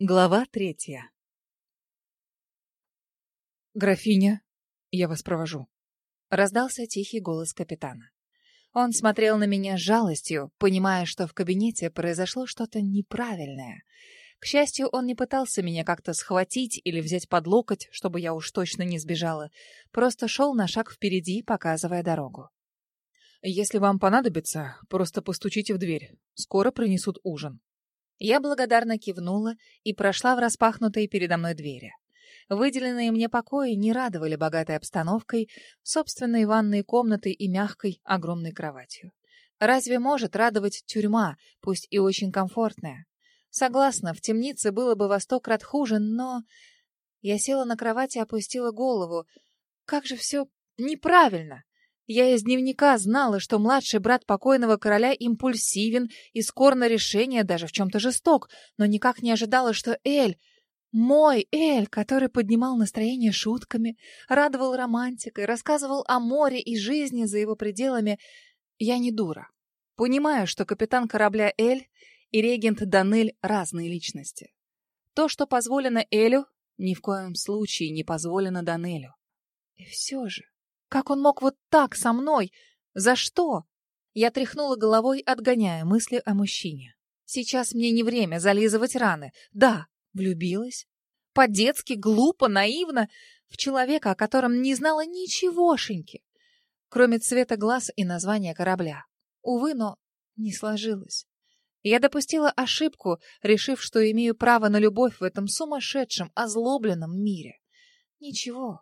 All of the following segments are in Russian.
Глава третья. «Графиня, я вас провожу», — раздался тихий голос капитана. Он смотрел на меня с жалостью, понимая, что в кабинете произошло что-то неправильное. К счастью, он не пытался меня как-то схватить или взять под локоть, чтобы я уж точно не сбежала, просто шел на шаг впереди, показывая дорогу. «Если вам понадобится, просто постучите в дверь. Скоро принесут ужин», я благодарно кивнула и прошла в распахнутые передо мной двери. Выделенные мне покои не радовали богатой обстановкой, собственной ванной комнатой и мягкой огромной кроватью. Разве может радовать тюрьма, пусть и очень комфортная? Согласна, в темнице было бы во сто крат хуже, но... Я села на кровати и опустила голову. Как же все неправильно! Я из дневника знала, что младший брат покойного короля импульсивен и скор на решение, даже в чем-то жесток, но никак не ожидала, что Эль, мой Эль, который поднимал настроение шутками, радовал романтикой, рассказывал о море и жизни за его пределами, я не дура. Понимаю, что капитан корабля Эль и регент Данель — разные личности. То, что позволено Элю, ни в коем случае не позволено Данелю. И все же... Как он мог вот так со мной? За что? Я тряхнула головой, отгоняя мысли о мужчине. Сейчас мне не время зализывать раны. Да, влюбилась. По-детски, глупо, наивно. В человека, о котором не знала ничегошеньки. Кроме цвета глаз и названия корабля. Увы, но не сложилось. Я допустила ошибку, решив, что имею право на любовь в этом сумасшедшем, озлобленном мире. Ничего.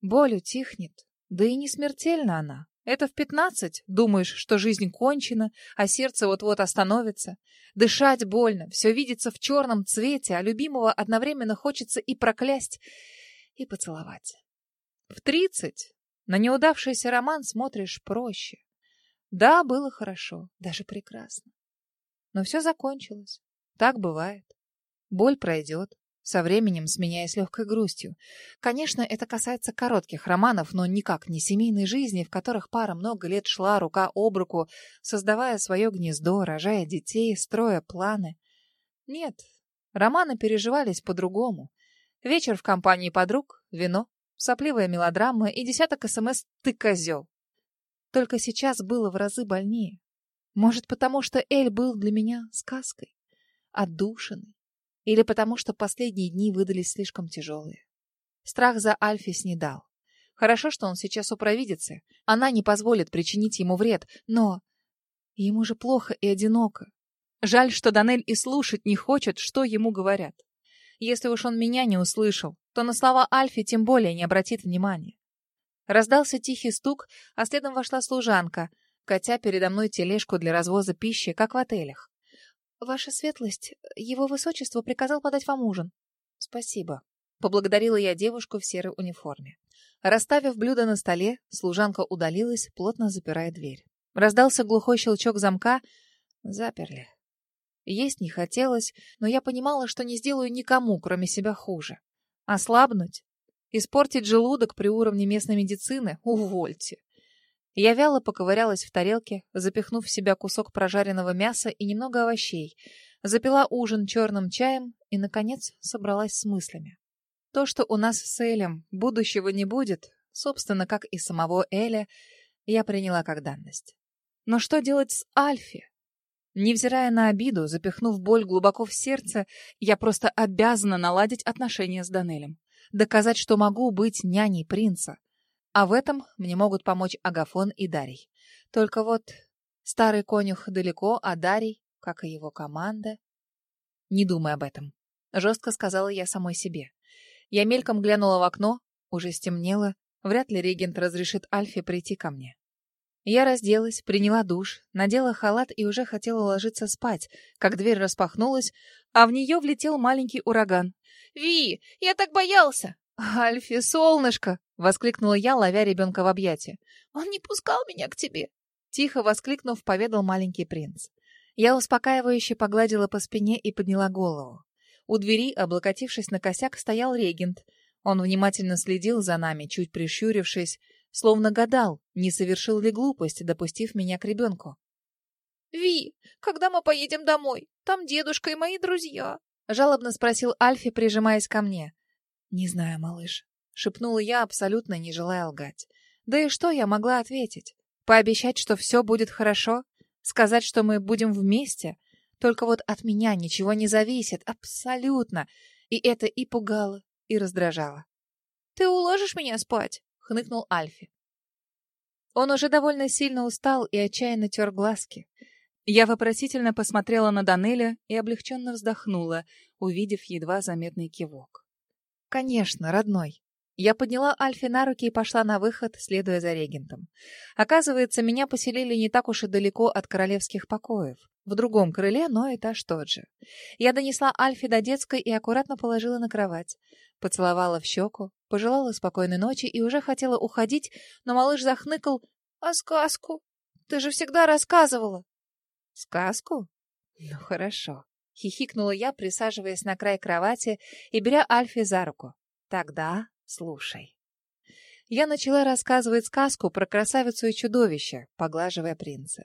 Боль утихнет, да и не смертельна она. Это в пятнадцать думаешь, что жизнь кончена, а сердце вот-вот остановится. Дышать больно, все видится в черном цвете, а любимого одновременно хочется и проклясть, и поцеловать. В тридцать на неудавшийся роман смотришь проще. Да, было хорошо, даже прекрасно. Но все закончилось. Так бывает. Боль пройдет со временем сменяясь легкой грустью. Конечно, это касается коротких романов, но никак не семейной жизни, в которых пара много лет шла рука об руку, создавая свое гнездо, рожая детей, строя планы. Нет, романы переживались по-другому. Вечер в компании подруг, вино, сопливая мелодрама и десяток СМС «ты козел». Только сейчас было в разы больнее. Может, потому что Эль был для меня сказкой, отдушиной, или потому, что последние дни выдались слишком тяжелые. Страх за Альфи снедал. Хорошо, что он сейчас у провидицы. Она не позволит причинить ему вред, но... Ему же плохо и одиноко. Жаль, что Данель и слушать не хочет, что ему говорят. Если уж он меня не услышал, то на слова Альфи тем более не обратит внимания. Раздался тихий стук, а следом вошла служанка, катя передо мной тележку для развоза пищи, как в отелях. «Ваша светлость, его высочество приказал подать вам ужин». «Спасибо», — поблагодарила я девушку в серой униформе. Расставив блюдо на столе, служанка удалилась, плотно запирая дверь. Раздался глухой щелчок замка. Заперли. Есть не хотелось, но я понимала, что не сделаю никому, кроме себя, хуже. Ослабнуть? Испортить желудок при уровне местной медицины? Увольте. Я вяло поковырялась в тарелке, запихнув в себя кусок прожаренного мяса и немного овощей, запила ужин черным чаем и, наконец, собралась с мыслями. То, что у нас с Элем будущего не будет, собственно, как и самого Эля, я приняла как данность. Но что делать с Альфи? Невзирая на обиду, запихнув боль глубоко в сердце, я просто обязана наладить отношения с Данелем. Доказать, что могу быть няней принца. А в этом мне могут помочь Агафон и Дарий. Только вот старый конюх далеко, а Дарий, как и его команда... Не думай об этом. Жестко сказала я самой себе. Я мельком глянула в окно, уже стемнело, вряд ли регент разрешит Альфе прийти ко мне. Я разделась, приняла душ, надела халат и уже хотела ложиться спать, как дверь распахнулась, а в нее влетел маленький ураган. «Ви, я так боялся!» «Альфи, солнышко!» — воскликнула я, ловя ребенка в объятия. «Он не пускал меня к тебе!» Тихо воскликнув, поведал маленький принц. Я успокаивающе погладила по спине и подняла голову. У двери, облокотившись на косяк, стоял регент. Он внимательно следил за нами, чуть прищурившись, словно гадал, не совершил ли глупость, допустив меня к ребенку. «Ви, когда мы поедем домой? Там дедушка и мои друзья!» Жалобно спросил Альфи, прижимаясь ко мне. «Не знаю, малыш», — шепнула я, абсолютно не желая лгать. Да и что я могла ответить? Пообещать, что все будет хорошо? Сказать, что мы будем вместе? Только вот от меня ничего не зависит, абсолютно. И это и пугало, и раздражало. «Ты уложишь меня спать?» — хныкнул Альфи. Он уже довольно сильно устал и отчаянно тер глазки. Я вопросительно посмотрела на Данеля и облегченно вздохнула, увидев едва заметный кивок. «Конечно, родной». Я подняла Альфи на руки и пошла на выход, следуя за регентом. Оказывается, меня поселили не так уж и далеко от королевских покоев. В другом крыле, но этаж тот же. Я донесла Альфи до детской и аккуратно положила на кровать. Поцеловала в щеку, пожелала спокойной ночи и уже хотела уходить, но малыш захныкал. «А сказку? Ты же всегда рассказывала!» «Сказку? Ну, хорошо». Хихикнула я, присаживаясь на край кровати и беря Альфи за руку. «Тогда слушай». Я начала рассказывать сказку про красавицу и чудовище, поглаживая принца.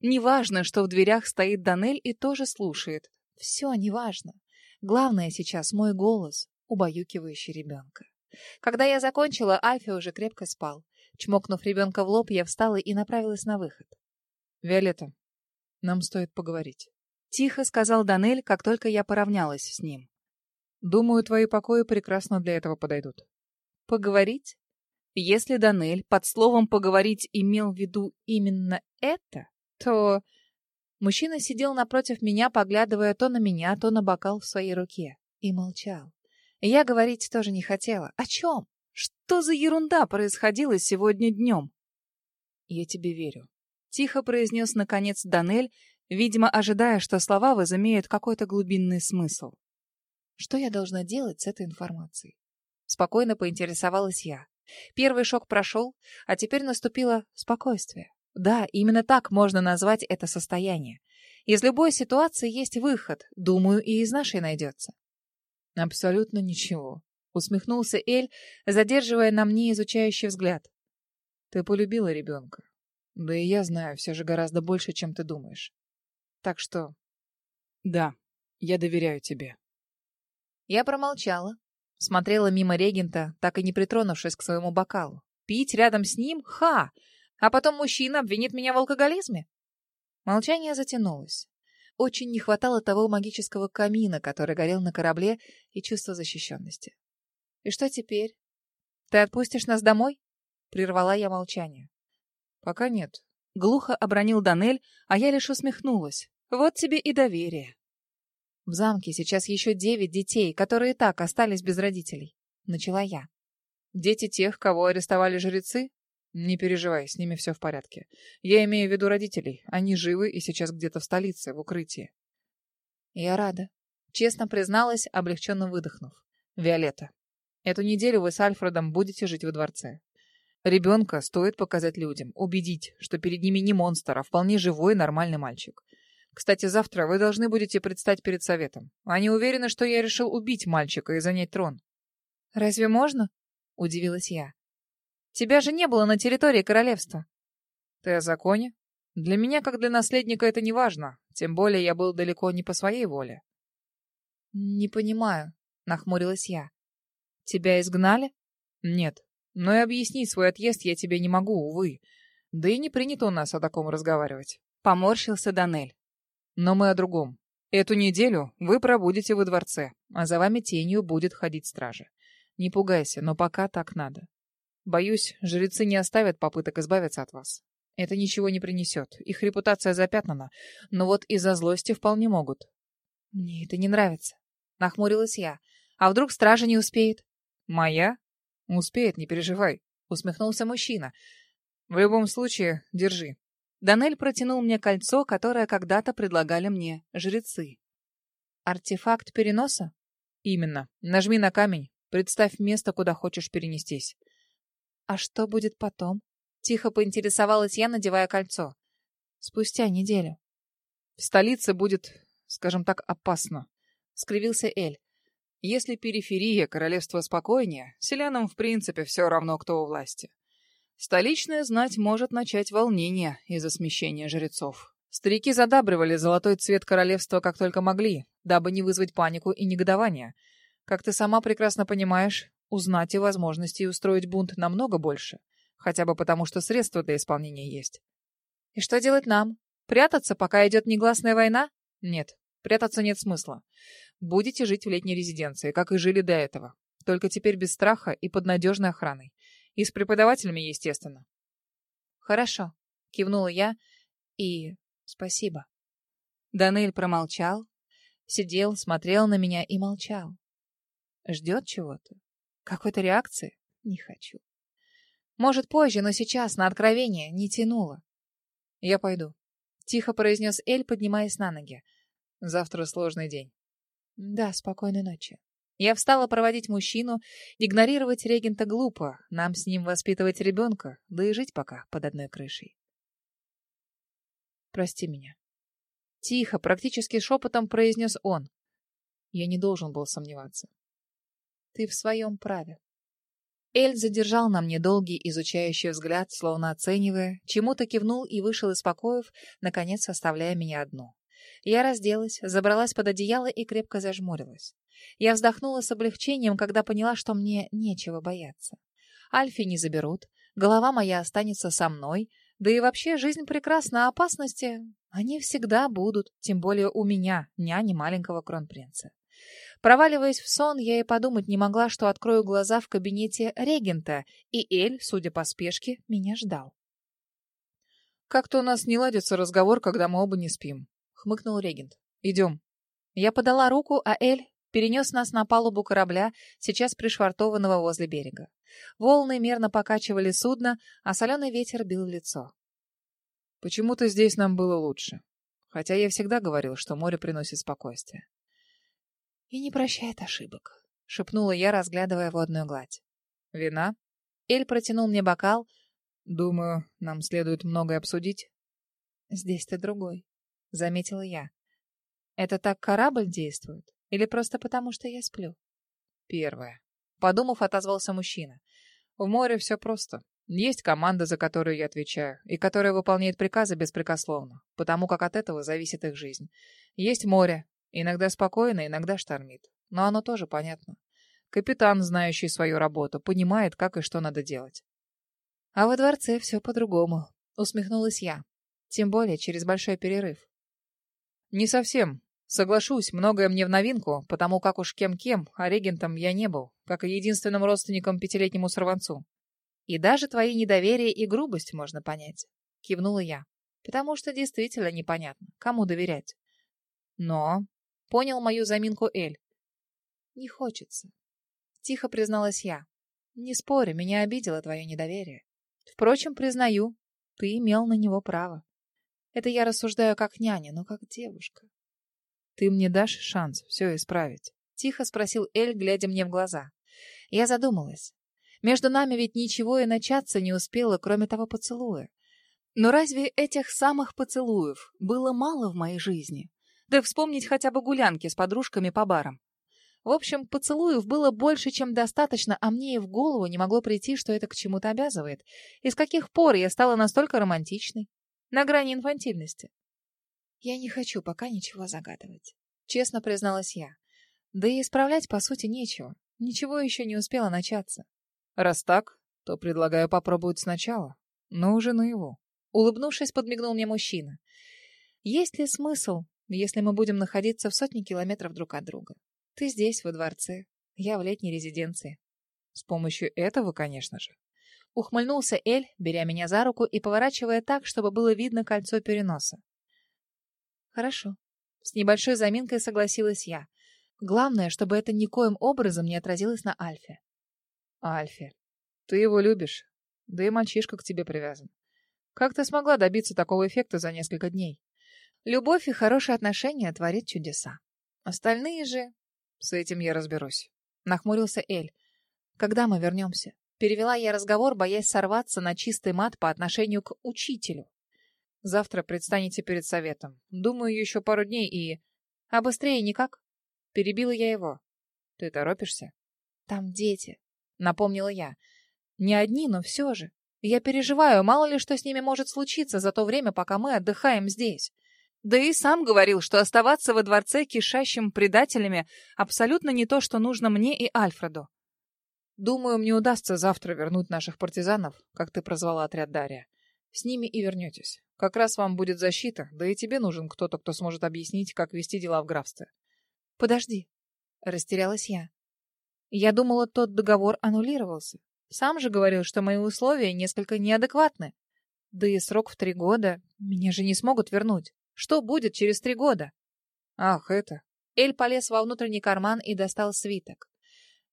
Неважно, что в дверях стоит Данель и тоже слушает. Все неважно. Главное сейчас мой голос, убаюкивающий ребенка. Когда я закончила, Альфи уже крепко спал. Чмокнув ребенка в лоб, я встала и направилась на выход. «Виолетта, нам стоит поговорить». Тихо сказал Данель, как только я поравнялась с ним. «Думаю, твои покои прекрасно для этого подойдут». «Поговорить?» Если Данель под словом «поговорить» имел в виду именно это, то... Мужчина сидел напротив меня, поглядывая то на меня, то на бокал в своей руке. И молчал. Я говорить тоже не хотела. О чем? Что за ерунда происходила сегодня днем? Я тебе верю. Тихо произнес, наконец, Данель, видимо, ожидая, что слова возымеют какой-то глубинный смысл. Что я должна делать с этой информацией? Спокойно поинтересовалась я. Первый шок прошел, а теперь наступило спокойствие. Да, именно так можно назвать это состояние. Из любой ситуации есть выход, думаю, и из нашей найдется. Абсолютно ничего. Усмехнулся Эль, задерживая на мне изучающий взгляд. Ты полюбила ребенка. Да и я знаю все же гораздо больше, чем ты думаешь. Так что... Да, я доверяю тебе. Я промолчала, смотрела мимо регента, так и не притронувшись к своему бокалу. Пить рядом с ним? Ха! А потом мужчина обвинит меня в алкоголизме? Молчание затянулось. Очень не хватало того магического камина, который горел на корабле, и чувства защищенности. «И что теперь? Ты отпустишь нас домой?» Прервала я молчание. «Пока нет». Глухо обронил Данель, а я лишь усмехнулась. «Вот тебе и доверие». В замке сейчас еще девять детей, которые так остались без родителей. Начала я. Дети тех, кого арестовали жрецы? Не переживай, с ними все в порядке. Я имею в виду родителей. Они живы и сейчас где-то в столице, в укрытии. Я рада. Честно призналась, облегченно выдохнув. Виолетта, эту неделю вы с Альфредом будете жить во дворце. Ребенка стоит показать людям, убедить, что перед ними не монстр, а вполне живой нормальный мальчик. Кстати, завтра вы должны будете предстать перед советом. Они уверены, что я решил убить мальчика и занять трон. Разве можно? Удивилась я. Тебя же не было на территории королевства. Ты о законе? Для меня, как для наследника, это не важно. Тем более я был далеко не по своей воле. Не понимаю, нахмурилась я. Тебя изгнали? Нет. Но и объяснить свой отъезд я тебе не могу, увы. Да и не принято у нас о таком разговаривать. Поморщился Данель. Но мы о другом. Эту неделю вы пробудете во дворце, а за вами тенью будет ходить стража. Не пугайся, но пока так надо. Боюсь, жрецы не оставят попыток избавиться от вас. Это ничего не принесет. Их репутация запятнана. Но вот из-за злости вполне могут. Мне это не нравится. Нахмурилась я. А вдруг стража не успеет? Моя? Успеет, не переживай. Усмехнулся мужчина. В любом случае, держи. Данель протянул мне кольцо, которое когда-то предлагали мне жрецы. Артефакт переноса? Именно. Нажми на камень. Представь место, куда хочешь перенестись. А что будет потом? Тихо поинтересовалась я, надевая кольцо. Спустя неделю. В столице будет, скажем так, опасно. Скривился Эль. Если периферия королевства спокойнее, селянам в принципе все равно, кто у власти. Столичная знать может начать волнение из-за смещения жрецов. Старики задабривали золотой цвет королевства как только могли, дабы не вызвать панику и негодование. Как ты сама прекрасно понимаешь, узнать и возможности устроить бунт намного больше, хотя бы потому, что средства для исполнения есть. И что делать нам? Прятаться, пока идет негласная война? Нет, прятаться нет смысла. Будете жить в летней резиденции, как и жили до этого. Только теперь без страха и под надежной охраной. И с преподавателями, естественно. Хорошо, кивнула я. И спасибо. Данель промолчал, сидел, смотрел на меня и молчал. Ждет чего-то? Какой-то реакции? Не хочу. Может, позже, но сейчас на откровение не тянуло. Я пойду. Тихо произнес Эль, поднимаясь на ноги. Завтра сложный день. Да, спокойной ночи. Я встала проводить мужчину. Игнорировать регента глупо. Нам с ним воспитывать ребенка, да и жить пока под одной крышей. Прости меня. Тихо, практически шепотом произнес он. Я не должен был сомневаться. Ты в своем праве. Эль задержал на мне долгий изучающий взгляд, словно оценивая, чему-то кивнул и вышел из покоев, наконец оставляя меня одну. Я разделась, забралась под одеяло и крепко зажмурилась. Я вздохнула с облегчением, когда поняла, что мне нечего бояться. Альфи не заберут, голова моя останется со мной, да и вообще жизнь прекрасна, а опасности они всегда будут, тем более у меня, няни маленького кронпринца. Проваливаясь в сон, я и подумать не могла, что открою глаза в кабинете регента, и Эль, судя по спешке, меня ждал. «Как-то у нас не ладится разговор, когда мы оба не спим», — хмыкнул регент. «Идем». Я подала руку, а Эль перенес нас на палубу корабля, сейчас пришвартованного возле берега. Волны мерно покачивали судно, а соленый ветер бил в лицо. «Почему-то здесь нам было лучше. Хотя я всегда говорил, что море приносит спокойствие». «И не прощает ошибок», — шепнула я, разглядывая водную гладь. «Вина?» Эль протянул мне бокал. «Думаю, нам следует многое обсудить». «Здесь ты другой», — заметила я. «Это так корабль действует? Или просто потому, что я сплю?» «Первое». Подумав, отозвался мужчина. «В море все просто. Есть команда, за которую я отвечаю, и которая выполняет приказы беспрекословно, потому как от этого зависит их жизнь. Есть море, Иногда спокойно, иногда штормит. Но оно тоже понятно. Капитан, знающий свою работу, понимает, как и что надо делать. А во дворце все по-другому, усмехнулась я. Тем более через большой перерыв. Не совсем. Соглашусь, многое мне в новинку, потому как уж кем-кем, а регентом я не был, как и единственным родственником пятилетнему сорванцу. И даже твои недоверие и грубость можно понять, кивнула я. Потому что действительно непонятно, кому доверять. Но Понял мою заминку Эль. Не хочется. Тихо призналась я. Не спорю, меня обидело твое недоверие. Впрочем, признаю, ты имел на него право. Это я рассуждаю как няня, но как девушка. Ты мне дашь шанс все исправить? Тихо спросил Эль, глядя мне в глаза. Я задумалась. Между нами ведь ничего и начаться не успело, кроме того поцелуя. Но разве этих самых поцелуев было мало в моей жизни? Да вспомнить хотя бы гулянки с подружками по барам. В общем, поцелуев было больше, чем достаточно, а мне и в голову не могло прийти, что это к чему-то обязывает. И с каких пор я стала настолько романтичной? На грани инфантильности. Я не хочу пока ничего загадывать. Честно призналась я. Да и исправлять, по сути, нечего. Ничего еще не успело начаться. Раз так, то предлагаю попробовать сначала, но уже наяву. Улыбнувшись, подмигнул мне мужчина. Есть ли смысл если мы будем находиться в сотни километров друг от друга. Ты здесь, во дворце, я в летней резиденции. С помощью этого, конечно же. Ухмыльнулся Эль, беря меня за руку и поворачивая так, чтобы было видно кольцо переноса. Хорошо. С небольшой заминкой согласилась я. Главное, чтобы это никоим образом не отразилось на Альфе. Альфе. Ты его любишь. Да и мальчишка к тебе привязан. Как ты смогла добиться такого эффекта за несколько дней? Любовь и хорошие отношения творит чудеса. Остальные же... С этим я разберусь. Нахмурился Эль. Когда мы вернемся? Перевела я разговор, боясь сорваться на чистый мат по отношению к учителю. Завтра предстанете перед советом. Думаю, еще пару дней и... А быстрее никак? Перебила я его. Ты торопишься? Там дети, напомнила я. Не одни, но все же. Я переживаю, мало ли что с ними может случиться за то время, пока мы отдыхаем здесь. Да и сам говорил, что оставаться во дворце, кишащим предателями, абсолютно не то, что нужно мне и Альфреду. Думаю, мне удастся завтра вернуть наших партизанов, как ты прозвала отряд Дарья. С ними и вернетесь. Как раз вам будет защита, да и тебе нужен кто-то, кто сможет объяснить, как вести дела в графстве. Подожди. Растерялась я. Я думала, тот договор аннулировался. Сам же говорил, что мои условия несколько неадекватны. Да и срок в три года. Меня же не смогут вернуть. Что будет через три года? Ах, это... Эль полез во внутренний карман и достал свиток.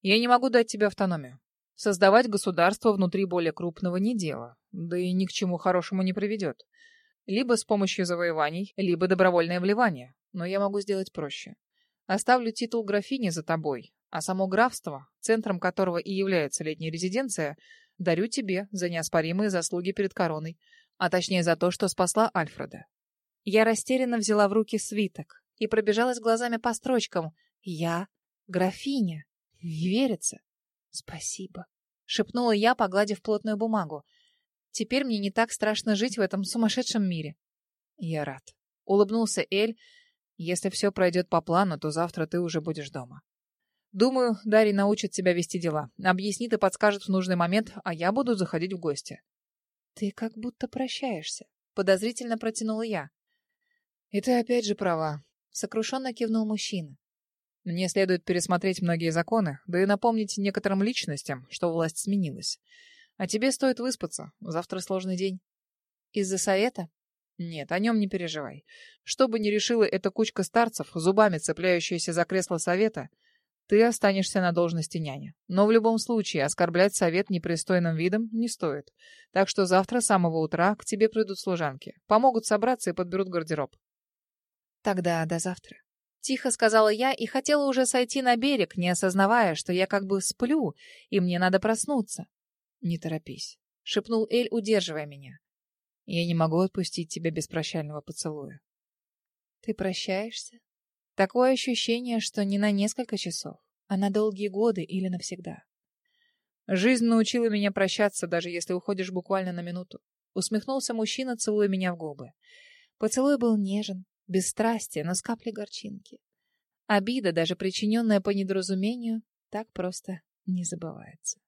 Я не могу дать тебе автономию. Создавать государство внутри более крупного не дело, да и ни к чему хорошему не приведет. Либо с помощью завоеваний, либо добровольное вливание. Но я могу сделать проще. Оставлю титул графини за тобой, а само графство, центром которого и является летняя резиденция, дарю тебе за неоспоримые заслуги перед короной, а точнее за то, что спасла Альфреда. Я растерянно взяла в руки свиток и пробежалась глазами по строчкам. Я графиня. Не верится. Спасибо. Шепнула я, погладив плотную бумагу. Теперь мне не так страшно жить в этом сумасшедшем мире. Я рад. Улыбнулся Эль. Если все пройдет по плану, то завтра ты уже будешь дома. Думаю, Дарий научит тебя вести дела. Объяснит и подскажет в нужный момент, а я буду заходить в гости. Ты как будто прощаешься. Подозрительно протянула я. И ты опять же права, сокрушенно кивнул мужчина. Мне следует пересмотреть многие законы, да и напомнить некоторым личностям, что власть сменилась. А тебе стоит выспаться. Завтра сложный день. Из-за совета? Нет, о нем не переживай. Что бы ни решила эта кучка старцев, зубами цепляющаяся за кресло совета, ты останешься на должности няни. Но в любом случае оскорблять совет непристойным видом не стоит. Так что завтра с самого утра к тебе придут служанки. Помогут собраться и подберут гардероб. Тогда до завтра. Тихо сказала я и хотела уже сойти на берег, не осознавая, что я как бы сплю, и мне надо проснуться. Не торопись, шепнул Эль, удерживая меня. Я не могу отпустить тебя без прощального поцелуя. Ты прощаешься? Такое ощущение, что не на несколько часов, а на долгие годы или навсегда. Жизнь научила меня прощаться, даже если уходишь буквально на минуту. Усмехнулся мужчина, целуя меня в губы. Поцелуй был нежен, Бесстрастие, но с каплей горчинки. Обида, даже причиненная по недоразумению, так просто не забывается.